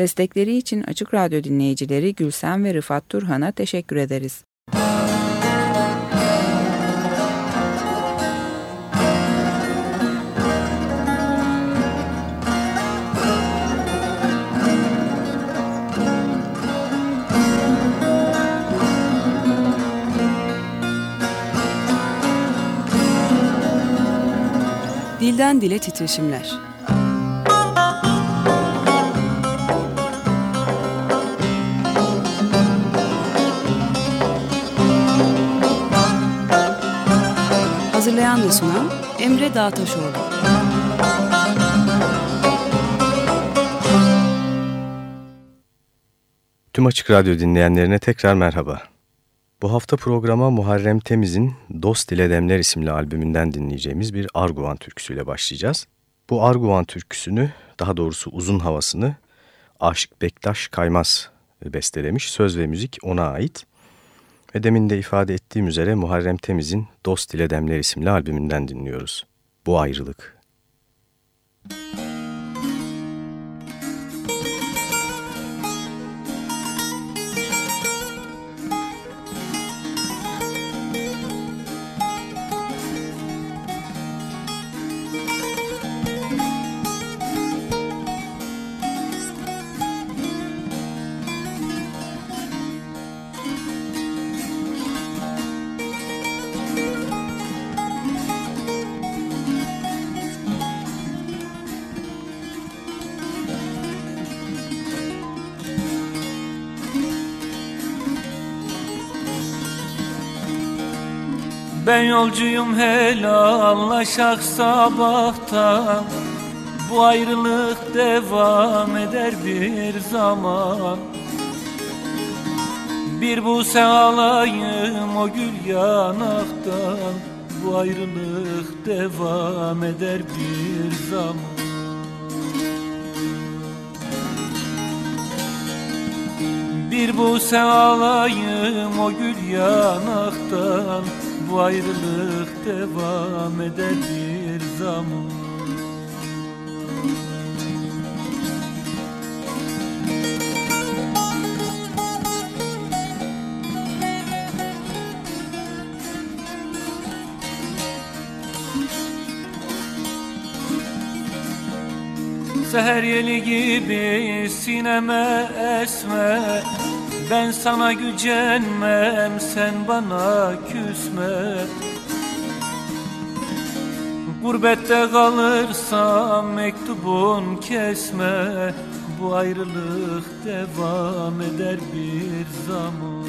Destekleri için Açık Radyo dinleyicileri Gülsen ve Rıfat Turhan'a teşekkür ederiz. Dilden Dile Titreşimler Hazırlayan ve sunan Emre Dağtaşoğlu. Tüm Açık Radyo dinleyenlerine tekrar merhaba. Bu hafta programa Muharrem Temiz'in Dost Dile Demler isimli albümünden dinleyeceğimiz bir Arguvan türküsüyle başlayacağız. Bu Arguvan türküsünü, daha doğrusu uzun havasını Aşık Bektaş Kaymaz bestelemiş. Söz ve müzik ona ait. Ve demin de ifade ettiğim üzere Muharrem Temiz'in Dost ile Demler isimli albümünden dinliyoruz. Bu ayrılık. Müzik Ben yolcuyum helallaşak sabahtan. Bu ayrılık devam eder bir zaman. Bir bu alayım o gül yanaktan. Bu ayrılık devam eder bir zaman. Bir bu alayım o gül yanaktan bu ayrılık devam eder bir zaman. Seher yeli gibi sineme esme ben sana gücenmem sen bana küsme. Gurbette kalırsam mektubun kesme. Bu ayrılık devam eder bir zaman.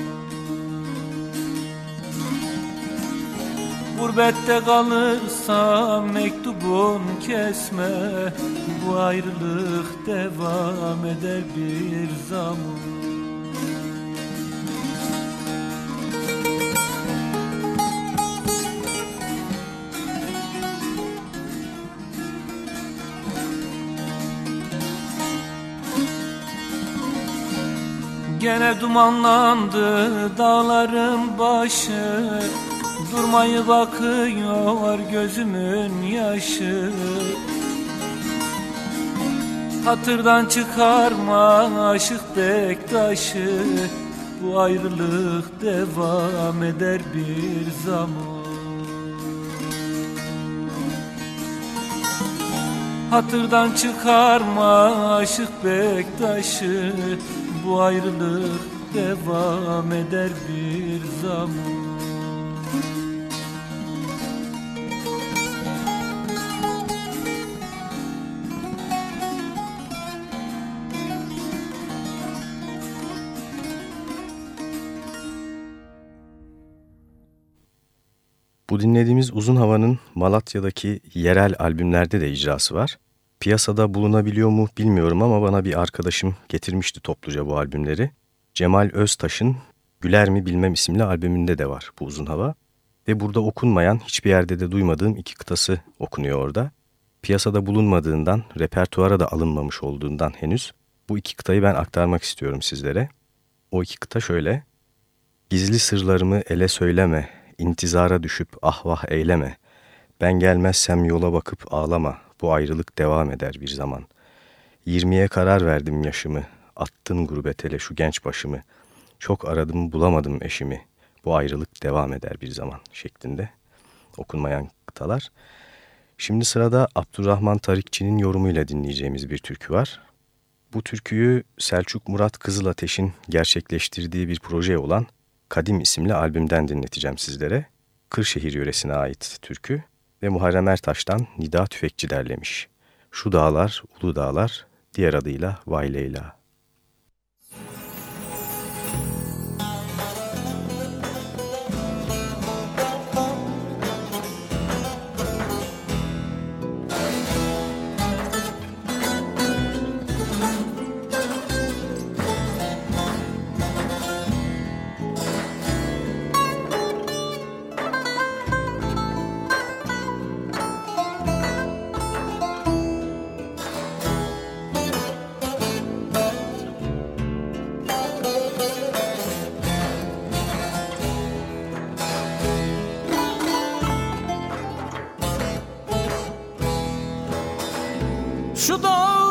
Gurbette kalırsam mektubun kesme. Bu ayrılık devam eder bir zaman Gene dumanlandı dağların başı. Durmayı bakıyor gözümün yaşı. Hatırdan çıkarma aşık bektaşı Bu ayrılık devam eder bir zaman. Hatırdan çıkarma aşık bektaşı bu ayrılık devam eder bir zaman Bu dinlediğimiz uzun havanın Malatya'daki yerel albümlerde de icrası var. Piyasada bulunabiliyor mu bilmiyorum ama bana bir arkadaşım getirmişti topluca bu albümleri. Cemal Öztaş'ın Güler mi Bilmem isimli albümünde de var bu uzun hava. Ve burada okunmayan, hiçbir yerde de duymadığım iki kıtası okunuyor orada. Piyasada bulunmadığından, repertuara da alınmamış olduğundan henüz bu iki kıtayı ben aktarmak istiyorum sizlere. O iki kıta şöyle. Gizli sırlarımı ele söyleme, intizara düşüp ahvah eyleme. Ben gelmezsem yola bakıp ağlama, bu ayrılık devam eder bir zaman. Yirmiye karar verdim yaşımı, attın gurbetele şu genç başımı. Çok aradım bulamadım eşimi. Bu ayrılık devam eder bir zaman şeklinde okunmayan kıtalar. Şimdi sırada Abdurrahman Tarikçi'nin yorumuyla dinleyeceğimiz bir türkü var. Bu türküyü Selçuk Murat Kızılateş'in gerçekleştirdiği bir proje olan Kadim isimli albümden dinleteceğim sizlere. Kırşehir yöresine ait türkü ve Muharrem Ertaş'tan Nida Tüfekçi derlemiş. Şu dağlar, ulu dağlar, diğer adıyla Vay Leyla. şu up.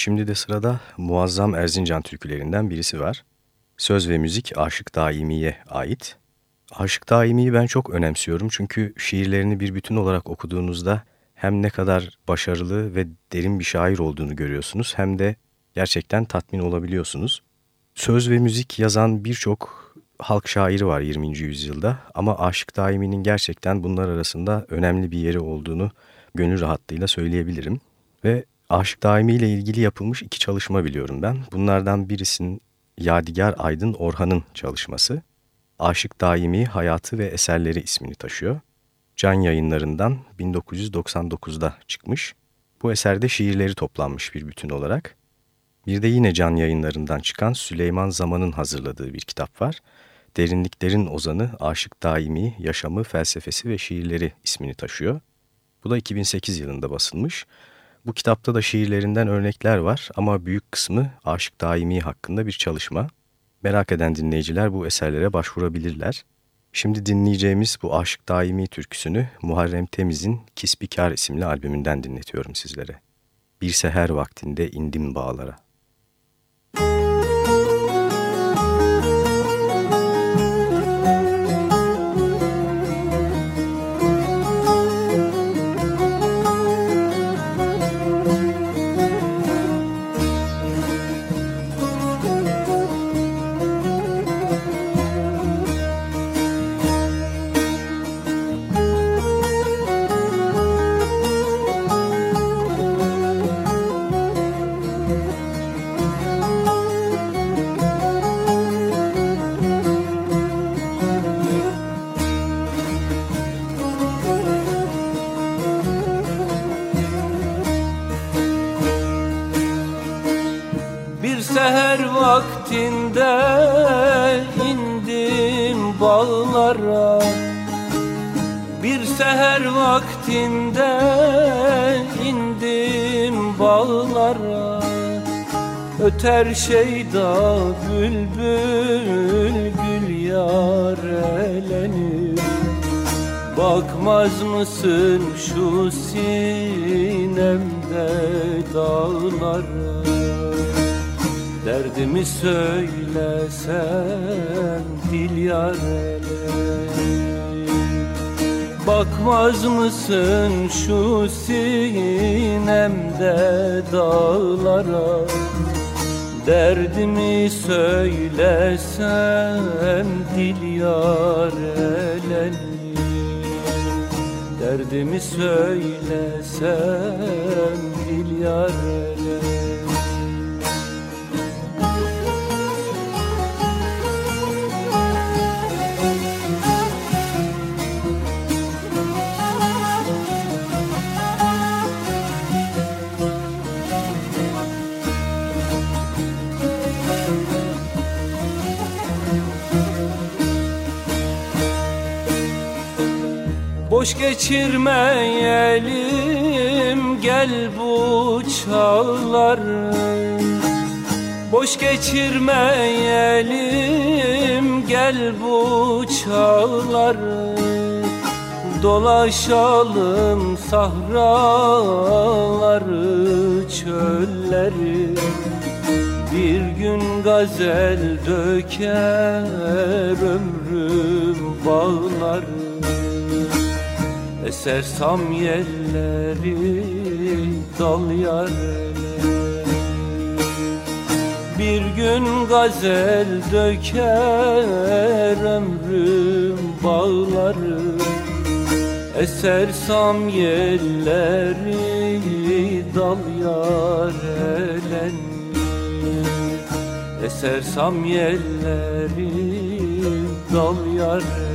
Şimdi de sırada muazzam Erzincan türkülerinden birisi var. Söz ve müzik Aşık Daimi'ye ait. Aşık Daimi'yi ben çok önemsiyorum çünkü şiirlerini bir bütün olarak okuduğunuzda hem ne kadar başarılı ve derin bir şair olduğunu görüyorsunuz hem de gerçekten tatmin olabiliyorsunuz. Söz ve müzik yazan birçok halk şairi var 20. yüzyılda ama Aşık Daimi'nin gerçekten bunlar arasında önemli bir yeri olduğunu gönül rahatlığıyla söyleyebilirim. Ve Aşık Daimi ile ilgili yapılmış iki çalışma biliyorum ben. Bunlardan birisinin Yadigar Aydın Orhan'ın çalışması. Aşık Daimi Hayatı ve Eserleri ismini taşıyor. Can yayınlarından 1999'da çıkmış. Bu eserde şiirleri toplanmış bir bütün olarak. Bir de yine Can yayınlarından çıkan Süleyman Zaman'ın hazırladığı bir kitap var. Derinliklerin Ozanı Aşık Daimi Yaşamı, Felsefesi ve Şiirleri ismini taşıyor. Bu da 2008 yılında basılmış. Bu kitapta da şiirlerinden örnekler var ama büyük kısmı Aşık Daimi hakkında bir çalışma. Merak eden dinleyiciler bu eserlere başvurabilirler. Şimdi dinleyeceğimiz bu Aşık Daimi türküsünü Muharrem Temiz'in Kisbikar isimli albümünden dinletiyorum sizlere. Bir seher vaktinde indim bağlara. Vaktinde indim bağlara Öter şeyda bülbül gül yarelenir Bakmaz mısın şu sinemde dağlara? Derdimi söylesem dil yarelenir Bakmaz mısın şu sinemde dağlara? Derdimi söylesem dil yarelenir Derdimi söylesem dil yarelenir Boş geçirmeyelim gel bu çağları Boş geçirmeyelim gel bu çağları Dolaşalım sahraları çölleri. Bir gün gazel döker ömrüm bağları Eser samyelleri dal Bir gün gazel döker ömrüm bağları. Eser samyelleri dal yarelen Eser samyelleri dal yarelen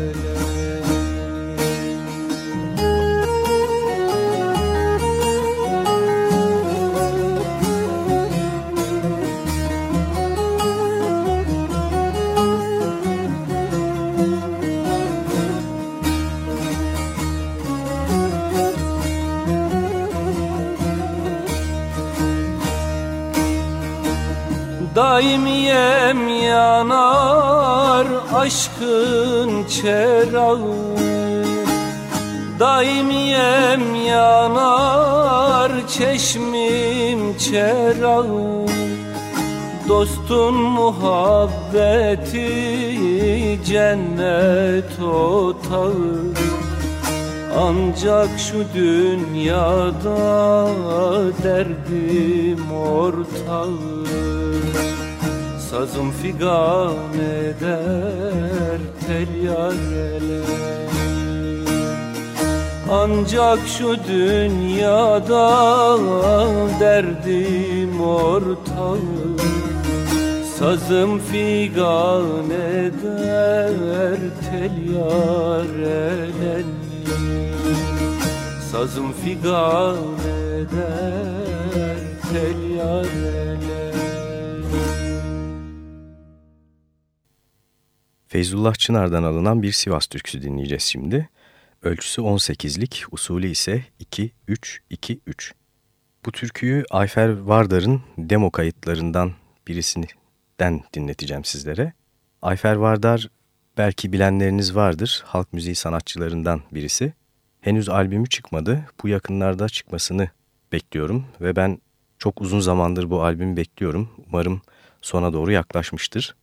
Daimiyem yanar aşkın çerağı. Daimiyem yanar çeşmim çerağı. Dostun muhabbeti cennet otağı. Ancak şu dünyada derdim ortağı Sazım figan eder tel yareler Ancak şu dünyada derdim ortağı. Sazım figan eder tel yareler. Sazım figan eder tel Feyzullah Çınar'dan alınan bir Sivas türküsü dinleyeceğiz şimdi. Ölçüsü 18'lik, usulü ise 2-3-2-3. Bu türküyü Ayfer Vardar'ın demo kayıtlarından birisinden dinleteceğim sizlere. Ayfer Vardar belki bilenleriniz vardır, halk müziği sanatçılarından birisi. Henüz albümü çıkmadı, bu yakınlarda çıkmasını bekliyorum ve ben çok uzun zamandır bu albümü bekliyorum. Umarım sona doğru yaklaşmıştır.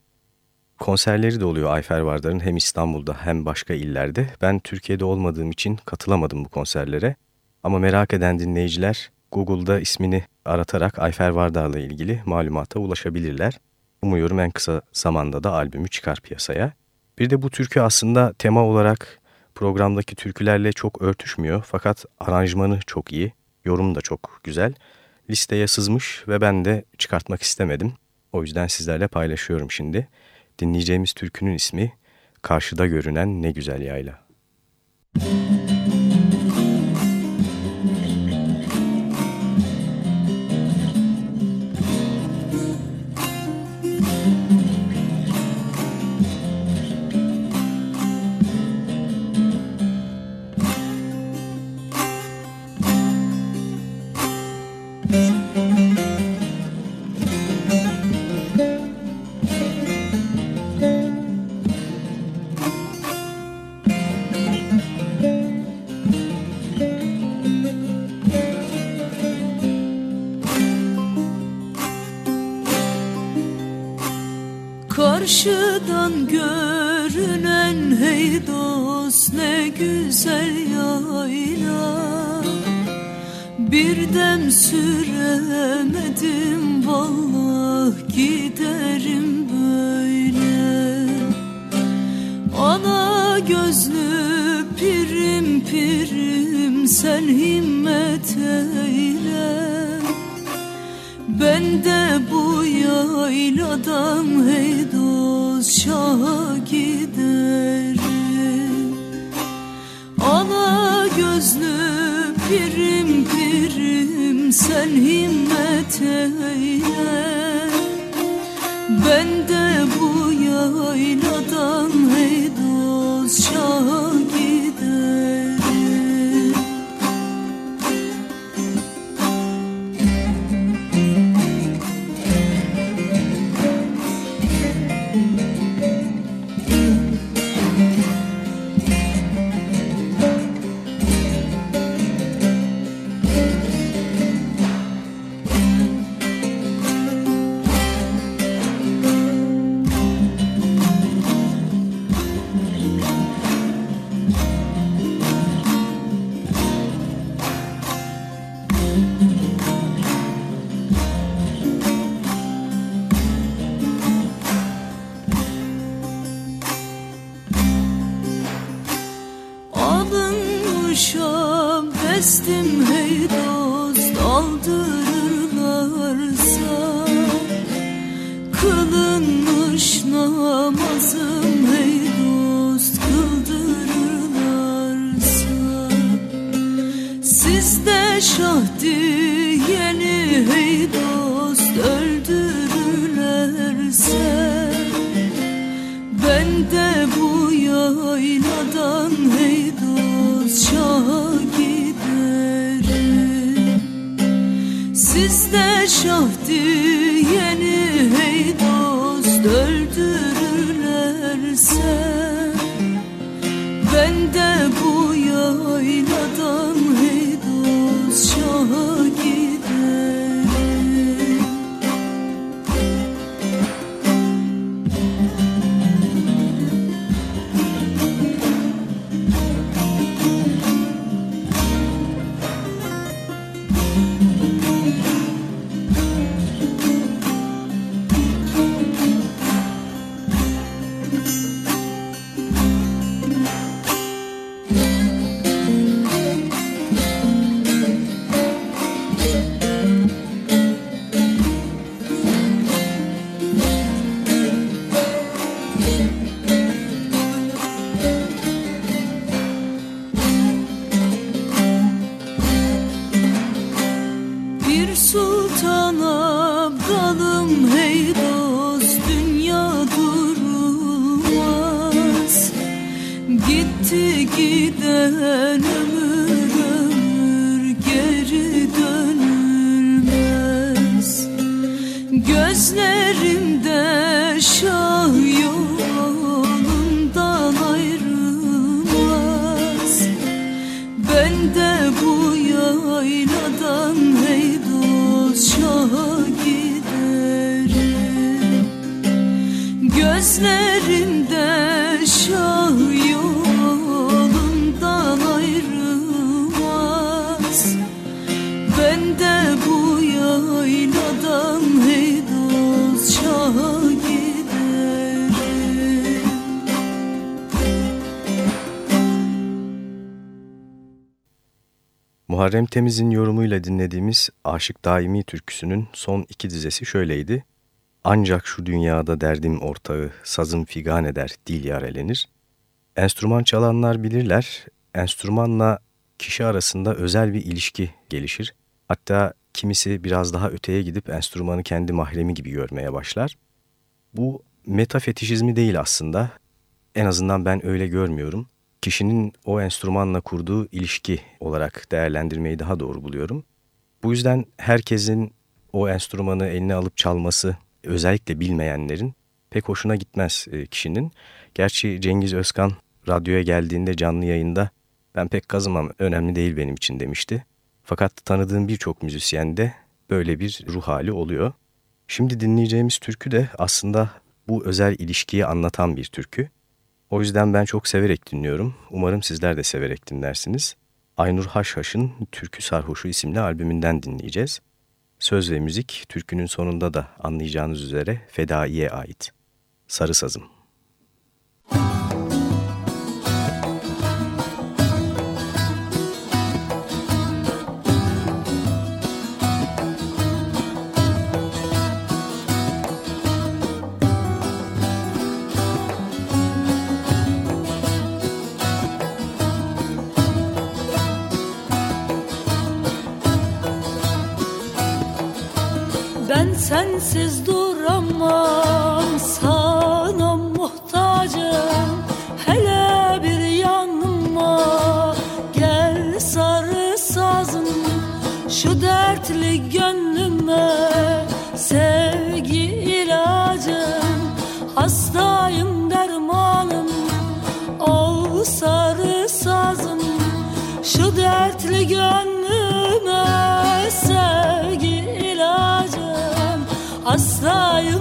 Konserleri de oluyor Ayfer Vardar'ın hem İstanbul'da hem başka illerde. Ben Türkiye'de olmadığım için katılamadım bu konserlere. Ama merak eden dinleyiciler Google'da ismini aratarak Ayfer Vardar'la ilgili malumata ulaşabilirler. Umuyorum en kısa zamanda da albümü çıkar piyasaya. Bir de bu türkü aslında tema olarak programdaki türkülerle çok örtüşmüyor fakat aranjmanı çok iyi, yorum da çok güzel. Listeye sızmış ve ben de çıkartmak istemedim. O yüzden sizlerle paylaşıyorum şimdi. Dinleyeceğimiz türkünün ismi Karşıda Görünen Ne Güzel Yayla. Müzik dost Muharrem Temiz'in yorumuyla dinlediğimiz Aşık Daimi türküsünün son iki dizesi şöyleydi. Ancak şu dünyada derdim ortağı, sazım figan eder, dil yarelenir. Enstrüman çalanlar bilirler, enstrümanla kişi arasında özel bir ilişki gelişir. Hatta kimisi biraz daha öteye gidip enstrümanı kendi mahremi gibi görmeye başlar. Bu metafetişizmi değil aslında. En azından ben öyle görmüyorum. Kişinin o enstrümanla kurduğu ilişki olarak değerlendirmeyi daha doğru buluyorum. Bu yüzden herkesin o enstrümanı eline alıp çalması, özellikle bilmeyenlerin pek hoşuna gitmez e, kişinin. Gerçi Cengiz Özkan radyoya geldiğinde canlı yayında ben pek kazımam önemli değil benim için demişti. Fakat tanıdığım birçok müzisyende böyle bir ruh hali oluyor. Şimdi dinleyeceğimiz türkü de aslında bu özel ilişkiyi anlatan bir türkü. O yüzden ben çok severek dinliyorum. Umarım sizler de severek dinlersiniz. Aynur Haşhaş'ın Türkü Sarhoşu isimli albümünden dinleyeceğiz. Söz ve müzik türkünün sonunda da anlayacağınız üzere Fedai'ye ait. Sarı Sazım. Say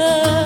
chão.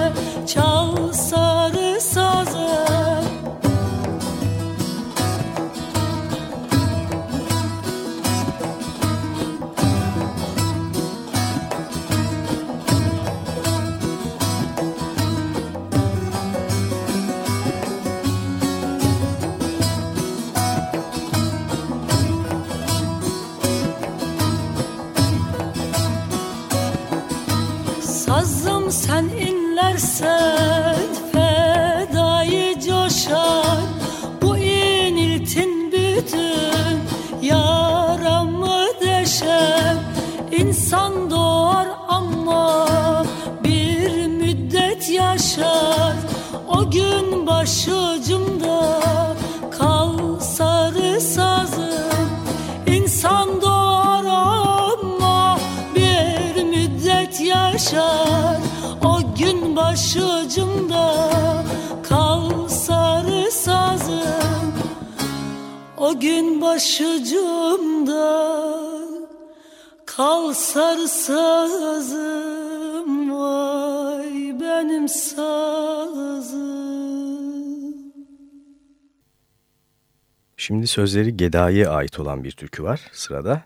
Şimdi sözleri Gedai'ye ait olan bir türkü var sırada.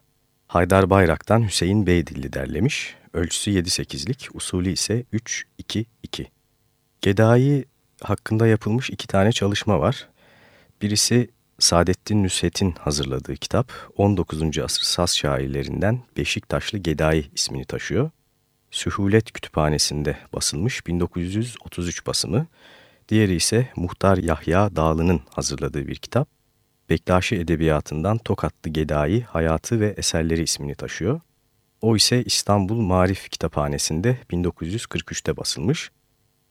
Haydar Bayrak'tan Hüseyin Beydilli derlemiş. Ölçüsü 7-8'lik, usulü ise 3-2-2. Gedai hakkında yapılmış iki tane çalışma var. Birisi Saadettin Nusret'in hazırladığı kitap 19. asır Saz şairlerinden Beşiktaşlı Gedai ismini taşıyor. Sühulet Kütüphanesi'nde basılmış 1933 basımı. Diğeri ise Muhtar Yahya Dağlı'nın hazırladığı bir kitap. Bektaşi Edebiyatı'ndan Tokatlı Gedai Hayatı ve Eserleri ismini taşıyor. O ise İstanbul Marif Kitaphanesi'nde 1943'te basılmış.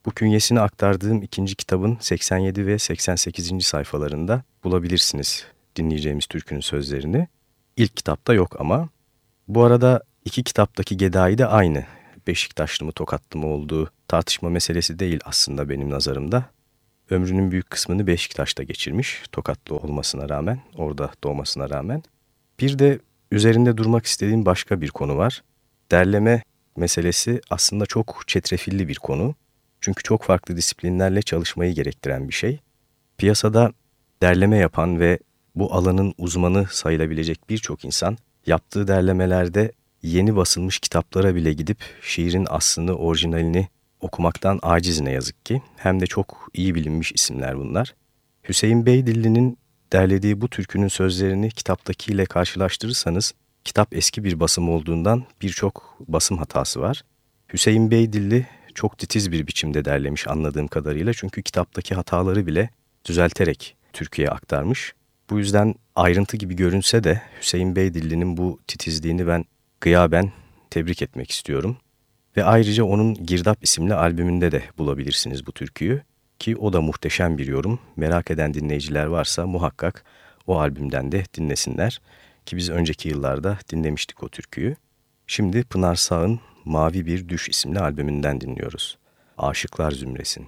Bu künyesini aktardığım ikinci kitabın 87 ve 88. sayfalarında bulabilirsiniz dinleyeceğimiz türkünün sözlerini. İlk kitapta yok ama. Bu arada iki kitaptaki Gedai de aynı. Beşiktaşlı mı Tokatlı mı olduğu tartışma meselesi değil aslında benim nazarımda. Ömrünün büyük kısmını Beşiktaş'ta geçirmiş, Tokatlı olmasına rağmen, orada doğmasına rağmen. Bir de üzerinde durmak istediğim başka bir konu var. Derleme meselesi aslında çok çetrefilli bir konu. Çünkü çok farklı disiplinlerle çalışmayı gerektiren bir şey. Piyasada derleme yapan ve bu alanın uzmanı sayılabilecek birçok insan yaptığı derlemelerde yeni basılmış kitaplara bile gidip şiirin aslını, orijinalini okumaktan aciz ne yazık ki. Hem de çok iyi bilinmiş isimler bunlar. Hüseyin Beydilli'nin derlediği bu türkünün sözlerini kitaptakiyle karşılaştırırsanız kitap eski bir basım olduğundan birçok basım hatası var. Hüseyin Beydilli çok titiz bir biçimde derlemiş anladığım kadarıyla çünkü kitaptaki hataları bile düzelterek Türkiye'ye aktarmış. Bu yüzden ayrıntı gibi görünse de Hüseyin Beydilli'nin bu titizliğini ben gıyaben tebrik etmek istiyorum. Ve ayrıca onun Girdap isimli albümünde de bulabilirsiniz bu türküyü. Ki o da muhteşem bir yorum. Merak eden dinleyiciler varsa muhakkak o albümden de dinlesinler. Ki biz önceki yıllarda dinlemiştik o türküyü. Şimdi Pınar Sağ'ın Mavi Bir Düş isimli albümünden dinliyoruz. Aşıklar Zümresin.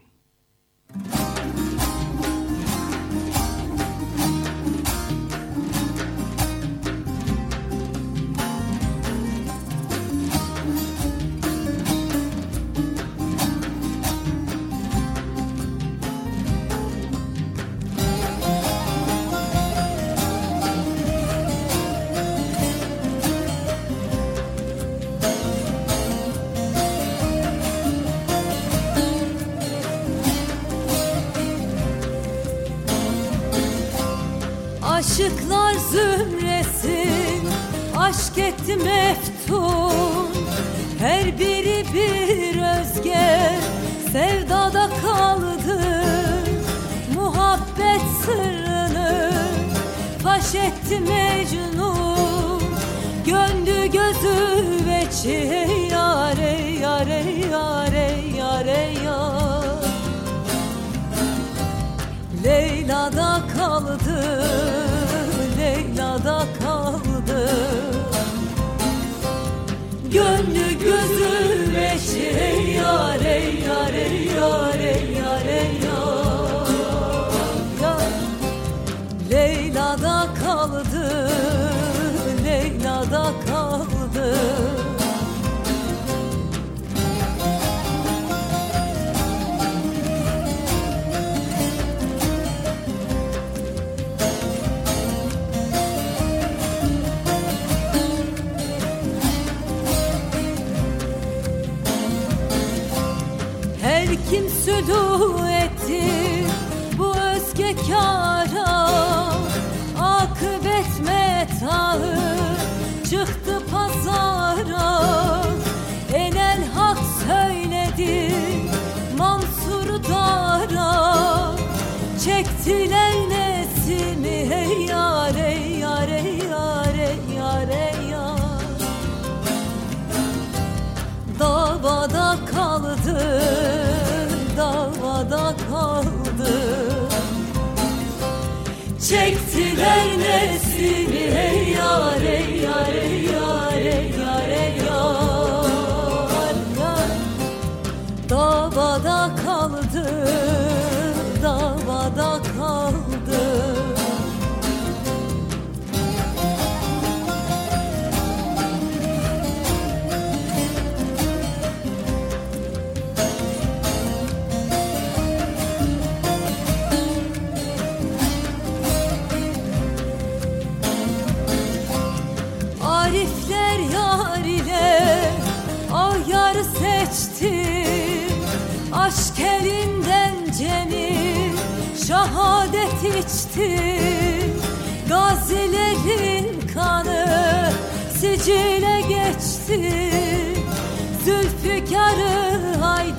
Müzik etti Mecnun Gönlü gözü ve çi yare yare yare yare yare Leyla'da kaldı Leyla'da kaldı. Gönlü gözü yare yare yare yare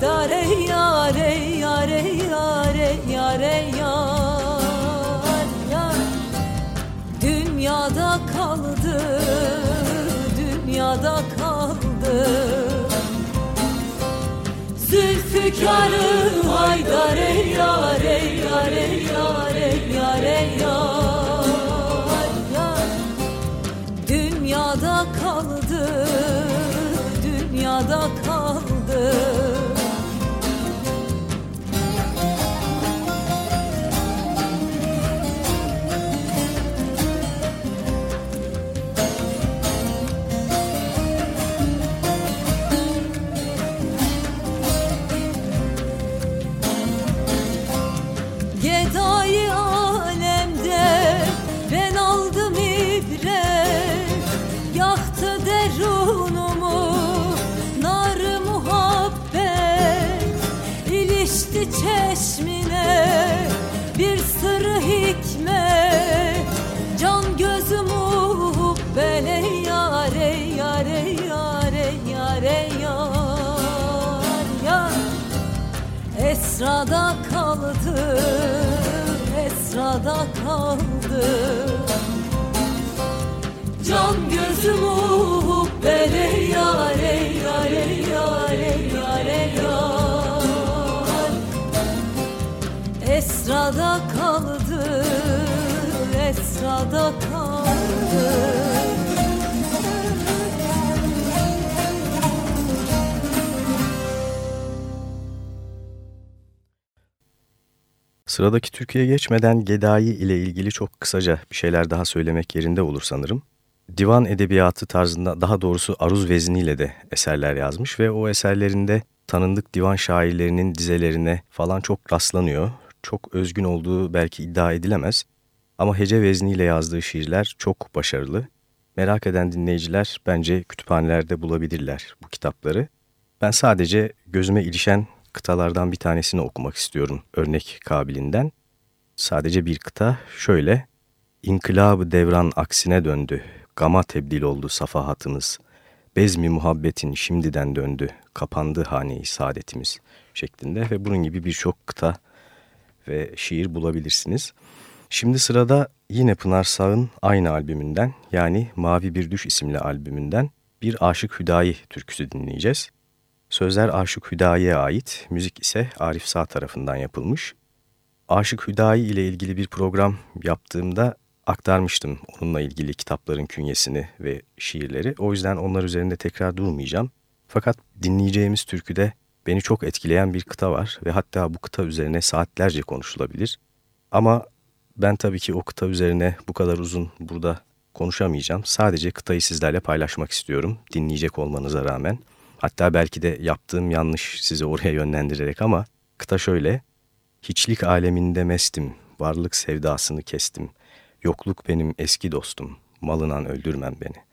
Zülfikarı haydar ey yar ey yar yar. Dünyada kaldı, dünyada kaldı. Zülfikarı haydar ey yar ey yar ey yar ey yar. Ey yar yar Dünyada kaldı, dünyada kaldı Esrada kaldı, esrada kaldı. Can gözüm hubbel ey yar ey yar ey yar ey yar ey yar. Esrada kaldı, esrada kaldı Sıradaki Türkiye'ye geçmeden Gedai ile ilgili çok kısaca bir şeyler daha söylemek yerinde olur sanırım. Divan edebiyatı tarzında daha doğrusu aruz vezniyle de eserler yazmış ve o eserlerinde tanındık divan şairlerinin dizelerine falan çok rastlanıyor. Çok özgün olduğu belki iddia edilemez ama hece vezniyle yazdığı şiirler çok başarılı. Merak eden dinleyiciler bence kütüphanelerde bulabilirler bu kitapları. Ben sadece gözüme ilişen kıtalardan bir tanesini okumak istiyorum örnek kabilinden. Sadece bir kıta şöyle. İnkılabı devran aksine döndü. Gama tebdil oldu safahatımız. Bezmi muhabbetin şimdiden döndü. Kapandı haneyi saadetimiz şeklinde ve bunun gibi birçok kıta ve şiir bulabilirsiniz. Şimdi sırada yine Pınar Sağ'ın aynı albümünden yani Mavi Bir Düş isimli albümünden bir Aşık Hüdayi türküsü dinleyeceğiz. Sözler Aşık Hüdayi'ye ait, müzik ise Arif Sağ tarafından yapılmış. Aşık Hüdayi ile ilgili bir program yaptığımda aktarmıştım onunla ilgili kitapların künyesini ve şiirleri. O yüzden onlar üzerinde tekrar durmayacağım. Fakat dinleyeceğimiz türküde beni çok etkileyen bir kıta var ve hatta bu kıta üzerine saatlerce konuşulabilir. Ama ben tabii ki o kıta üzerine bu kadar uzun burada konuşamayacağım. Sadece kıtayı sizlerle paylaşmak istiyorum dinleyecek olmanıza rağmen. Hatta belki de yaptığım yanlış sizi oraya yönlendirerek ama kıta şöyle. Hiçlik aleminde mestim, varlık sevdasını kestim. Yokluk benim eski dostum, malınan öldürmem beni.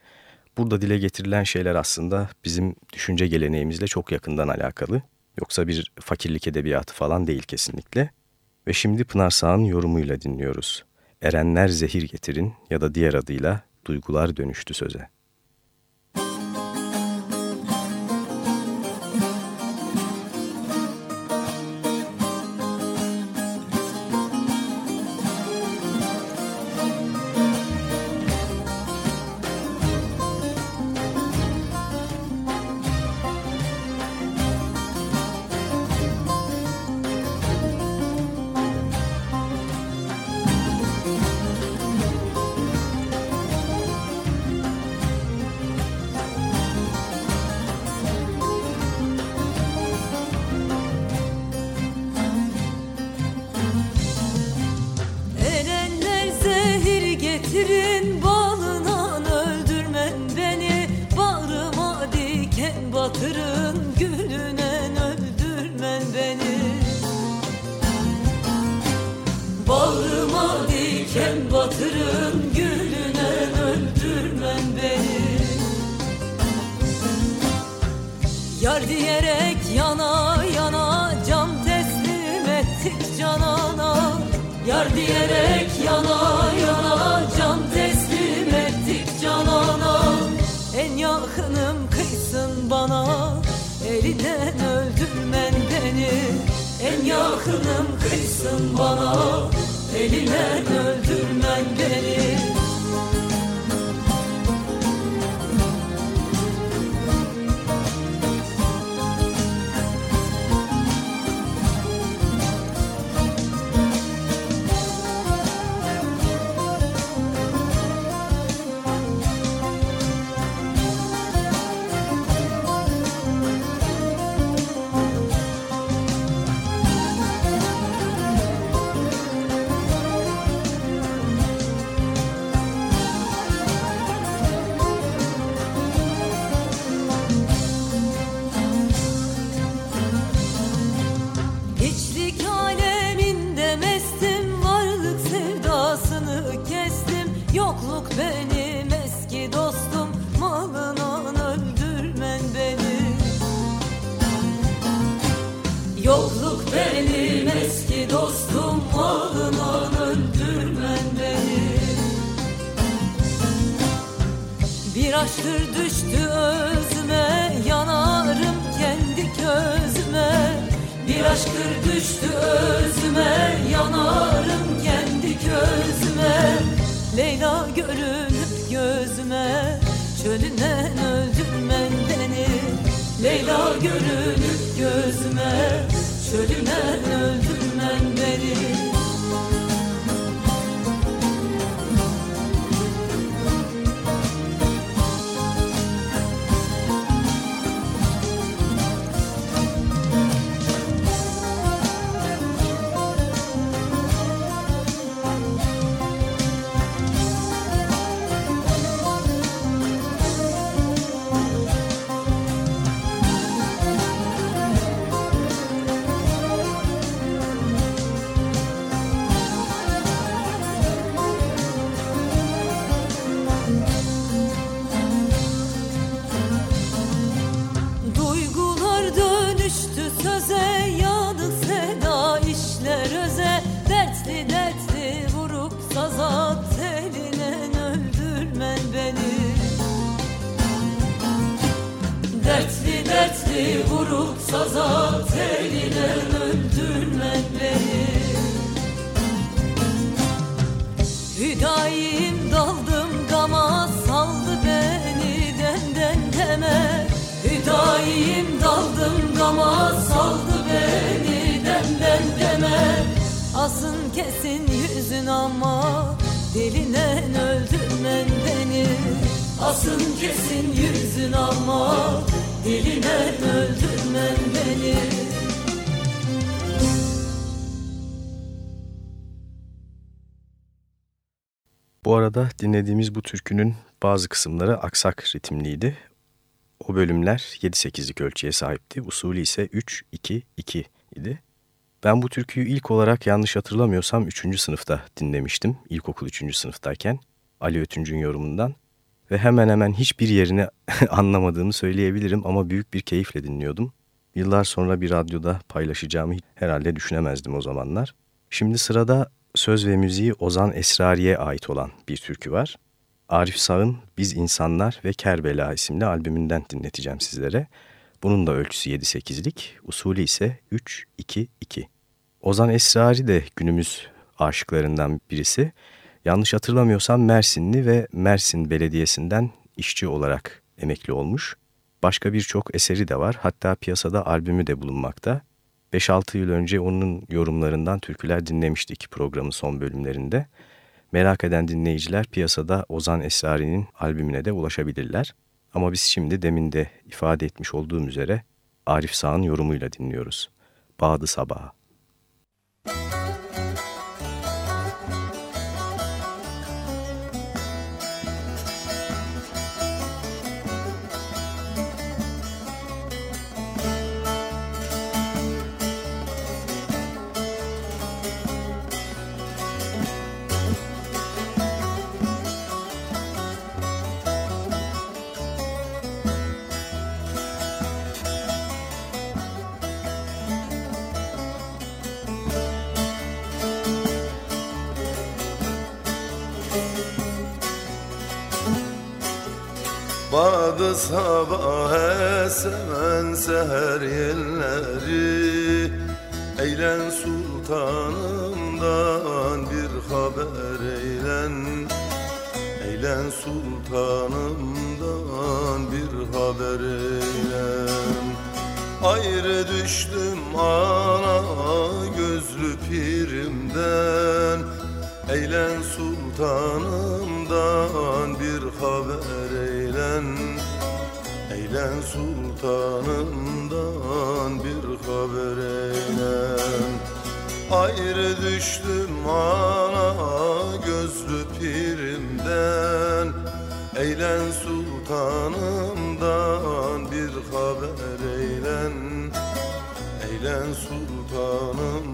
Burada dile getirilen şeyler aslında bizim düşünce geleneğimizle çok yakından alakalı. Yoksa bir fakirlik edebiyatı falan değil kesinlikle. Ve şimdi Pınar Sağ'ın yorumuyla dinliyoruz. Erenler zehir getirin ya da diğer adıyla duygular dönüştü söze. Yar diyerek yana yana cam teslim ettik canana. Yar diyerek yana yana can teslim ettik canana. En yakınım kıysın bana elinden öldürmen beni. En yakınım kıysın bana elinden öldürmen beni Leyla görünüp gözüme çölünden öldürmen beni. Leyla görünüp gözüme çölünden öldürmen beni vurup saza teline öldürmen beni Hüdayim daldım gama saldı beni denden deme. Hüdayim daldım gama saldı beni denden deme. Asın kesin yüzün ama dilinen öldürmen beni. Asın kesin yüzün ama dilinen öldürmen beni Bu arada dinlediğimiz bu türkünün bazı kısımları aksak ritimliydi. O bölümler 7-8'lik ölçüye sahipti. Usulü ise 3-2-2 idi. Ben bu türküyü ilk olarak yanlış hatırlamıyorsam 3. sınıfta dinlemiştim. İlkokul 3. sınıftayken Ali Ötüncü'nün yorumundan. Ve hemen hemen hiçbir yerini anlamadığımı söyleyebilirim ama büyük bir keyifle dinliyordum. Yıllar sonra bir radyoda paylaşacağımı herhalde düşünemezdim o zamanlar. Şimdi sırada söz ve müziği Ozan Esrari'ye ait olan bir türkü var. Arif Sağ'ın Biz İnsanlar ve Kerbela isimli albümünden dinleteceğim sizlere. Bunun da ölçüsü 7-8'lik, usulü ise 3-2-2. Ozan Esrari de günümüz aşıklarından birisi. Yanlış hatırlamıyorsam Mersinli ve Mersin Belediyesi'nden işçi olarak emekli olmuş. Başka birçok eseri de var. Hatta piyasada albümü de bulunmakta. 5-6 yıl önce onun yorumlarından türküler dinlemiştik programın son bölümlerinde. Merak eden dinleyiciler piyasada Ozan Esrari'nin albümüne de ulaşabilirler. Ama biz şimdi demin de ifade etmiş olduğum üzere Arif Sağ'ın yorumuyla dinliyoruz. Bağdı Sabaha. Badı sabah esen seher yelleri. Eylen sultanımdan bir haber eylen. Eylen sultanımdan bir haber eylen. Ayrı düştüm ana gözlü pirimden. Eylen sultanımdan Eylen sultanımdan bir haber eylen Ayrı düştüm ana gözlü pirimden. Eylen sultanımdan bir haber eylen Eylen sultanımdan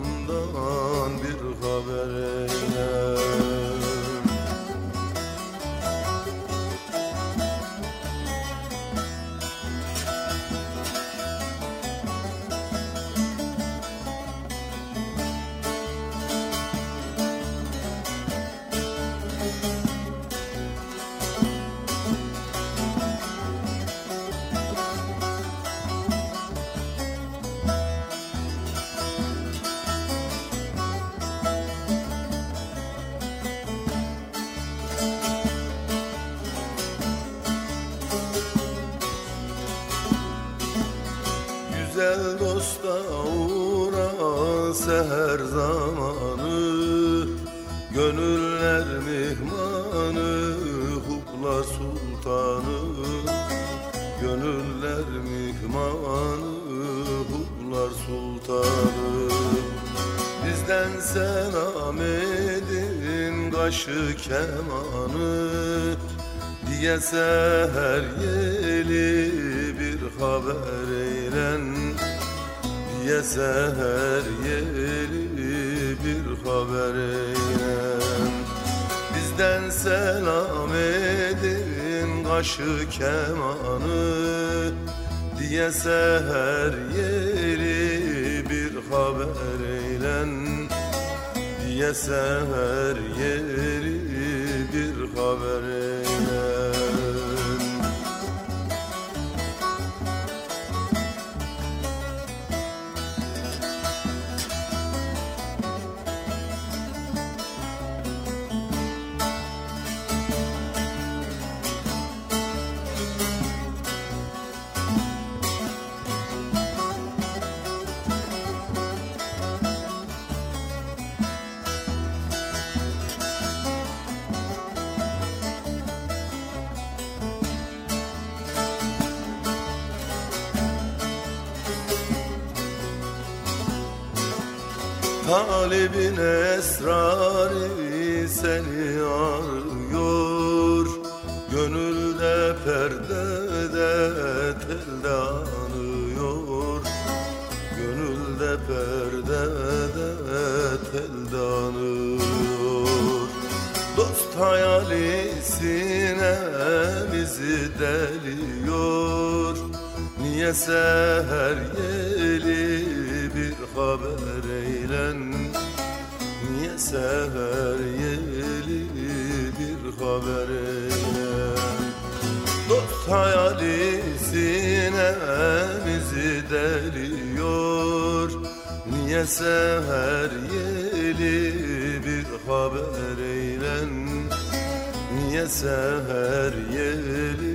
seher zamanı Gönüller mihmanı huklar sultanı. Gönüller mihmanı huklar sultanı. Bizden selam edin kaşı kemanı. Diye seher yeli bir haber eylen Diye seher yeli bir haber eylen Bizden selam edin kaşı kemanı. Diye seher yeli bir haber eylen. Diye seher yeli bir haber eylen Talibin esrarı seni arıyor. Gönülde perdede telde anıyor. Gönülde perdede telde anıyor. Dost hayali sinemizi deliyor. Niye seher seher yeli bir haber eylen Dost hayali sinemizi deliyor Niye seher yeli bir haber eylen? Niye seher yeli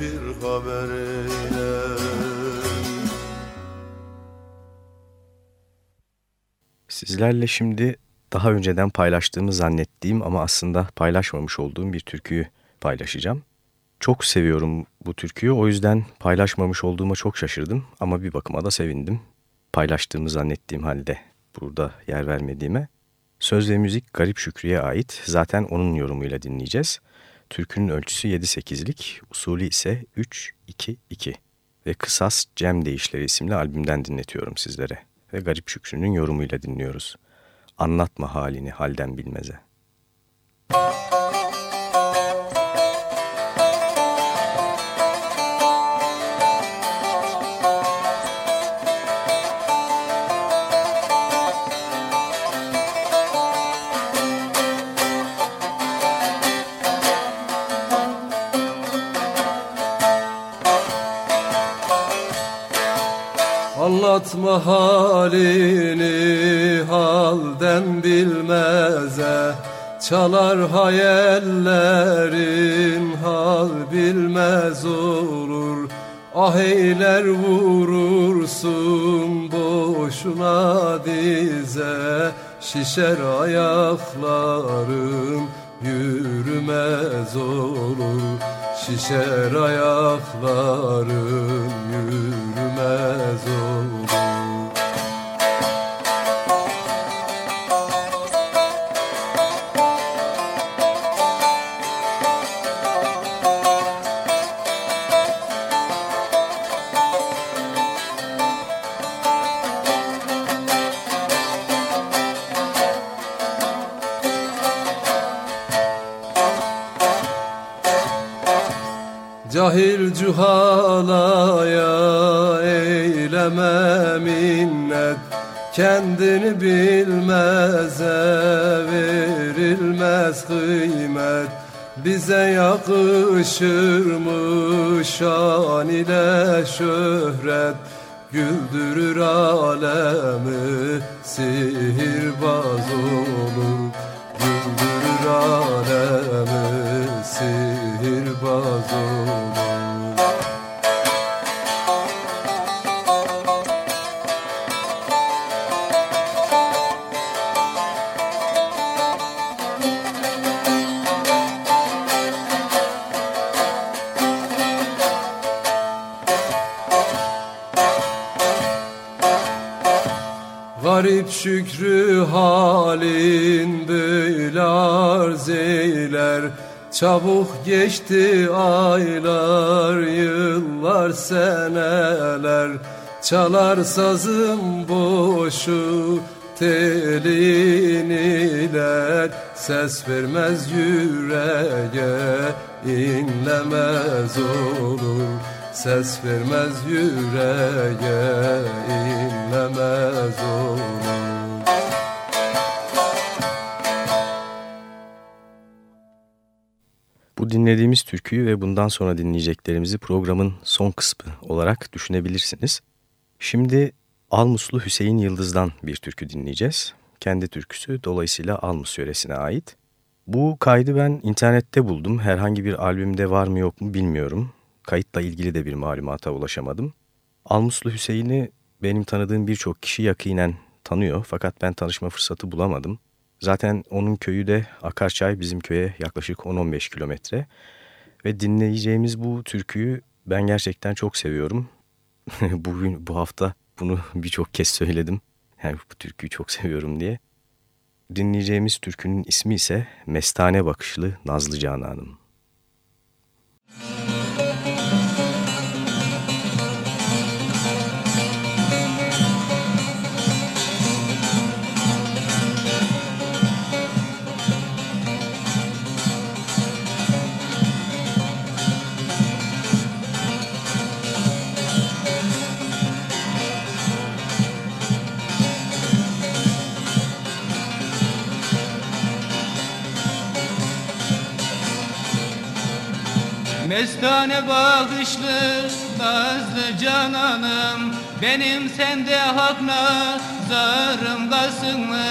bir haber eylen? Sizlerle şimdi daha önceden paylaştığımı zannettiğim ama aslında paylaşmamış olduğum bir türküyü paylaşacağım. Çok seviyorum bu türküyü o yüzden paylaşmamış olduğuma çok şaşırdım ama bir bakıma da sevindim. Paylaştığımı zannettiğim halde burada yer vermediğime. Söz ve müzik Garip Şükrü'ye ait zaten onun yorumuyla dinleyeceğiz. Türkünün ölçüsü 7-8'lik, usulü ise 3-2-2 ve Kısas Cem Değişleri isimli albümden dinletiyorum sizlere ve Garip Şükrü'nün yorumuyla dinliyoruz. Anlatma halini halden bilmeze. Anlatma halini halden bilmeze Çalar hayallerin hal bilmez olur. Ah eyler vurursun boşuna dize Şişer ayakların yürümez olur. Şişer ayakların yürümez olur Cahil cuhalaya eyleme minnet. Kendini bilmeze verilmez kıymet. Bize yakışır mı şan ile şöhret. Güldürür alemi sihirbaz Çabuk geçti aylar, yıllar, seneler. Çalar sazım boşu telin iler Ses vermez yüreğe inlemez olur. Ses vermez yüreğe inlemez olur dinlediğimiz türküyü ve bundan sonra dinleyeceklerimizi programın son kısmı olarak düşünebilirsiniz. Şimdi Almuslu Hüseyin Yıldız'dan bir türkü dinleyeceğiz. Kendi türküsü dolayısıyla Almus yöresine ait. Bu kaydı ben internette buldum. Herhangi bir albümde var mı yok mu bilmiyorum. Kayıtla ilgili de bir malumata ulaşamadım. Almuslu Hüseyin'i benim tanıdığım birçok kişi yakinen tanıyor fakat ben tanışma fırsatı bulamadım. Zaten onun köyü de Akarçay bizim köye yaklaşık 10-15 kilometre. Ve dinleyeceğimiz bu türküyü ben gerçekten çok seviyorum. Bugün bu hafta bunu birçok kez söyledim. Yani bu türküyü çok seviyorum diye. Dinleyeceğimiz türkünün ismi ise Mestane Bakışlı Nazlı Canan'ım. Mestane bakışlı nazlı cananım. Benim sende hak nazarım kalsın mı?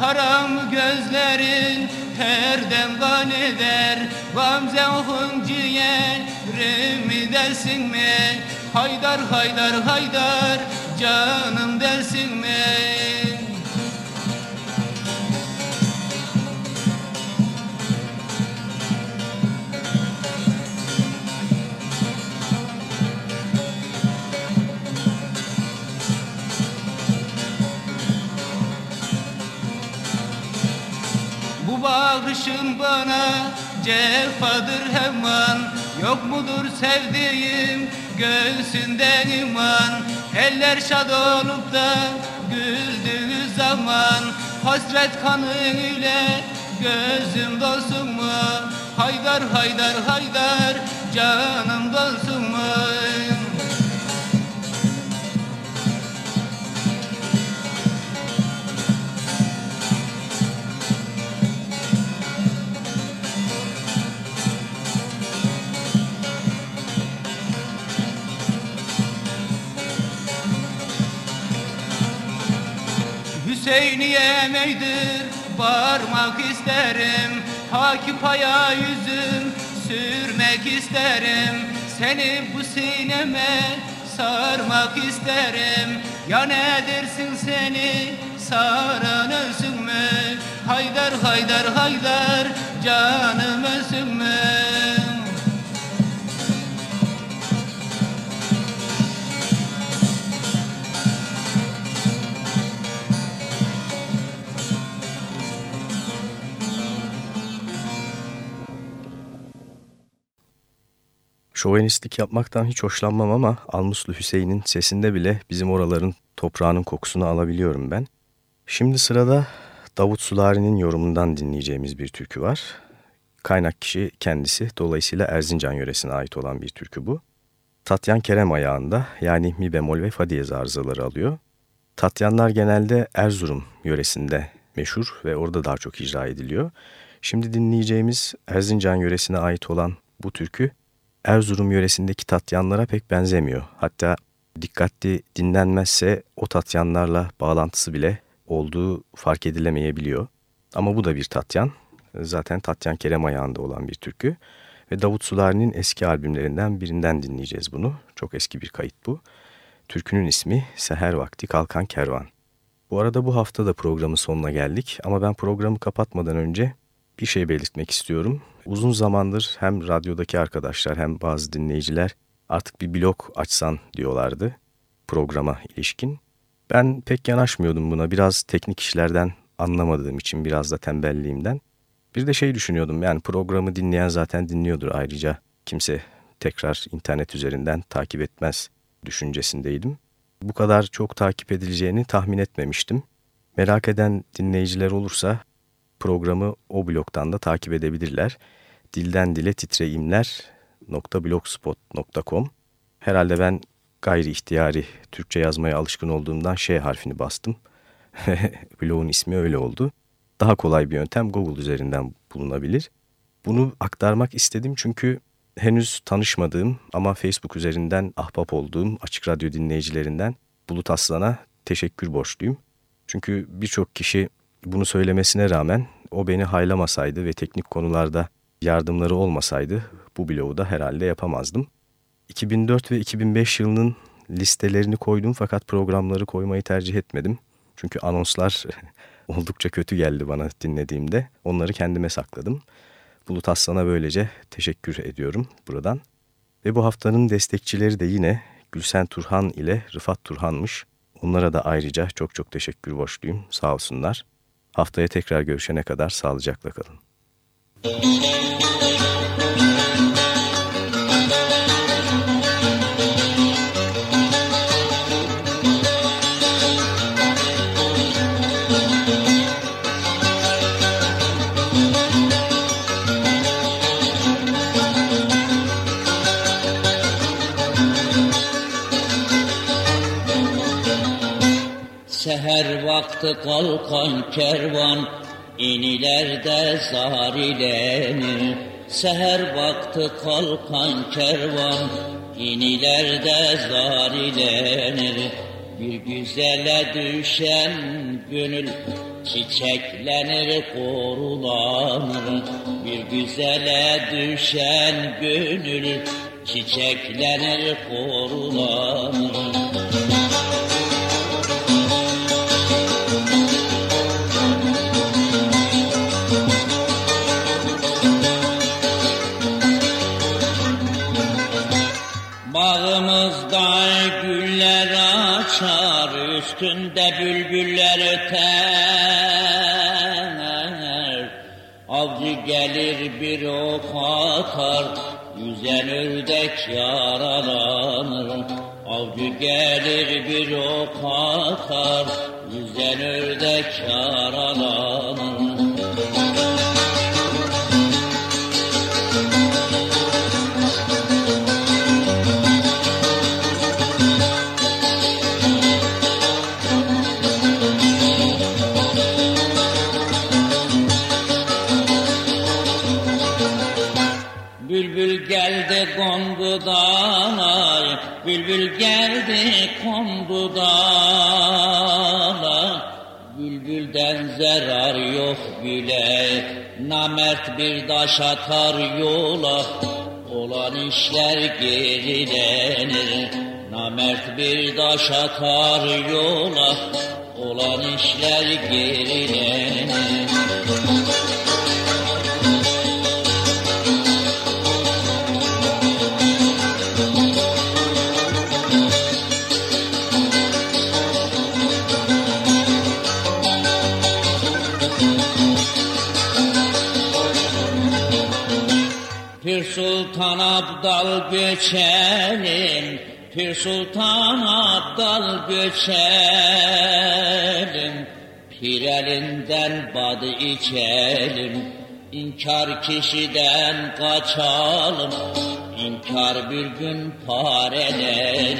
Haram gözlerin her dem kan eder Gamze okun ciğerimi dersin mi? Haydar haydar haydar canım dersin mi Bu bana cefadır hemen. Yok mudur sevdiğim göğsünden iman? Eller şad olup da güldüğü zaman Hasret kanıyla gözüm dolsun mu? Haydar haydar haydar canım dolsun mu Hüseyniye meydir varmak isterim. Haki paya yüzüm sürmek isterim. Seni bu sineme sarmak isterim. Ya ne dersin seni saran ölsün mü? Haydar haydar haydar canım ölsün mü Şovenistlik yapmaktan hiç hoşlanmam ama Almuslu Hüseyin'in sesinde bile bizim oraların toprağının kokusunu alabiliyorum ben. Şimdi sırada Davut Sulari'nin yorumundan dinleyeceğimiz bir türkü var. Kaynak kişi kendisi dolayısıyla Erzincan yöresine ait olan bir türkü bu. Tatyan Kerem ayağında yani mi bemol ve fa diyez arızaları alıyor. Tatyanlar genelde Erzurum yöresinde meşhur ve orada daha çok icra ediliyor. Şimdi dinleyeceğimiz Erzincan yöresine ait olan bu türkü Erzurum yöresindeki tatyanlara pek benzemiyor. Hatta dikkatli dinlenmezse o tatyanlarla bağlantısı bile olduğu fark edilemeyebiliyor. Ama bu da bir tatyan. Zaten Tatyan Kerem ayağında olan bir türkü. Ve Davut Sulari'nin eski albümlerinden birinden dinleyeceğiz bunu. Çok eski bir kayıt bu. Türkünün ismi Seher Vakti Kalkan Kervan. Bu arada bu hafta da programın sonuna geldik ama ben programı kapatmadan önce bir şey belirtmek istiyorum. Uzun zamandır hem radyodaki arkadaşlar hem bazı dinleyiciler artık bir blog açsan diyorlardı programa ilişkin. Ben pek yanaşmıyordum buna biraz teknik işlerden anlamadığım için biraz da tembelliğimden. Bir de şey düşünüyordum yani programı dinleyen zaten dinliyordur ayrıca kimse tekrar internet üzerinden takip etmez düşüncesindeydim. Bu kadar çok takip edileceğini tahmin etmemiştim. Merak eden dinleyiciler olursa programı o bloktan da takip edebilirler. Dilden dile titreyimler.blogspot.com Herhalde ben gayri ihtiyari Türkçe yazmaya alışkın olduğumdan şey harfini bastım. Blogun ismi öyle oldu. Daha kolay bir yöntem Google üzerinden bulunabilir. Bunu aktarmak istedim çünkü henüz tanışmadığım ama Facebook üzerinden ahbap olduğum açık radyo dinleyicilerinden Bulut Aslan'a teşekkür borçluyum. Çünkü birçok kişi bunu söylemesine rağmen o beni haylamasaydı ve teknik konularda yardımları olmasaydı bu bloğu da herhalde yapamazdım. 2004 ve 2005 yılının listelerini koydum fakat programları koymayı tercih etmedim. Çünkü anonslar oldukça kötü geldi bana dinlediğimde. Onları kendime sakladım. Bulut Aslan'a böylece teşekkür ediyorum buradan. Ve bu haftanın destekçileri de yine Gülsen Turhan ile Rıfat Turhan'mış. Onlara da ayrıca çok çok teşekkür borçluyum. Sağ olsunlar. Haftaya tekrar görüşene kadar sağlıcakla kalın. Seher vakti kalkan kervan inilerde zarilenir Seher vakti kalkan kervan inilerde zarilenir Bir güzele düşen gönül çiçeklenir korulanır. Bir güzele düşen gönül çiçeklenir korulanır üstünde bülbüller öter. Avcı gelir bir ok atar Yüzen ördek yaralanır. Avcı gelir bir ok atar Yüzen ördek yaralanır öyle namert bir taş atar yola. Olan işler gerilenir Namert bir taş atar yola. Olan işler gerilenir Sultan Abdal göçelim, Pir Sultan Abdal göçelim, Pir elinden badı içelim, İnkar kişiden kaçalım, İnkar bir gün parelenir,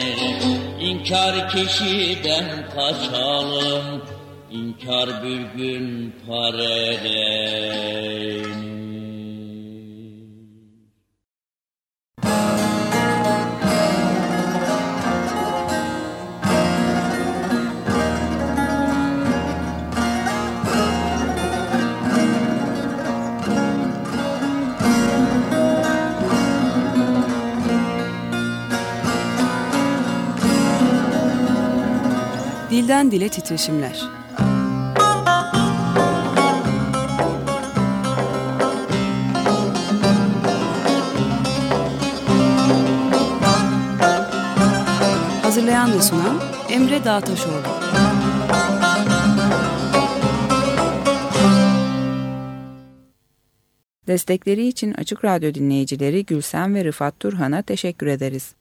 İnkar kişiden kaçalım, İnkar bir gün parelenir. Dilden dile titreşimler. Hazırlayan ve sunan Emre Dağtaşoğlu. Destekleri için Açık Radyo dinleyicileri Gülsen ve Rıfat Turhan'a teşekkür ederiz.